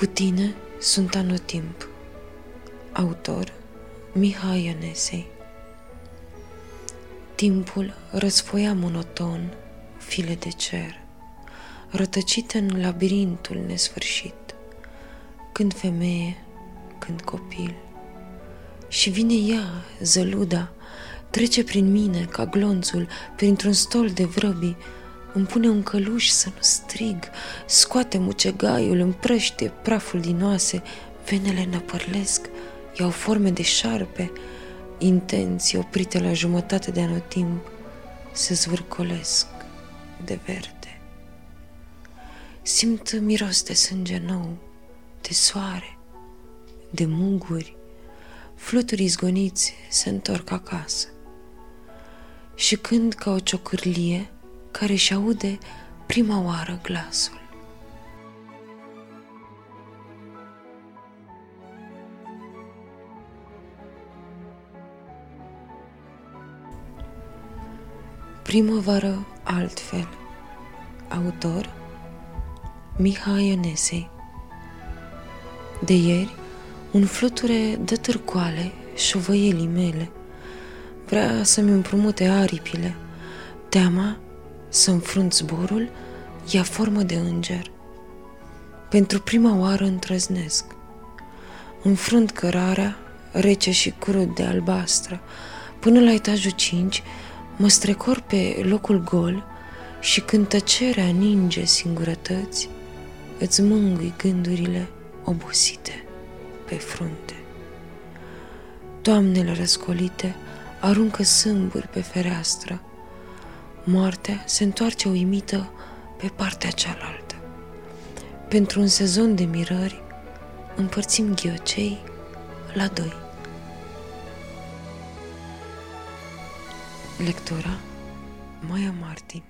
Cu tine sunt anotimp. Autor Mihai Ionesei Timpul răsfoia monoton file de cer, rătăcite în labirintul nesfârșit, când femeie, când copil. Și vine ea, zăluda, trece prin mine ca glonțul printr-un stol de vrăbii, îmi pune un căluș să nu strig, scoate mucegaiul, împrăște praful din oase, venele năpărlesc, iau forme de șarpe, intenții oprite la jumătate de anotimp se zvârcolesc de verde. Simt miros de sânge nou, de soare, de muguri, fluturi izgoniți se întorc acasă. Și când ca o ciocârlie, care își aude prima oară glasul. Primăvară altfel. Autor Mihai Ionesei. De ieri, un fluture de târcoale șovăielii mele. Vrea să-mi împrumute aripile. Teama să înfrunt zborul ia formă de înger. Pentru prima oară întrăznesc. Înfrunt cărarea, rece și crud de albastră, până la etajul 5, mă strecor pe locul gol și când tăcerea ninge singurătăți, îți mângâi gândurile obosite pe frunte. Toamnele răscolite aruncă sâmburi pe fereastră, Moartea se întoarce uimită pe partea cealaltă. Pentru un sezon de mirări, împărțim ghiocei la doi. Lectura Maia Martin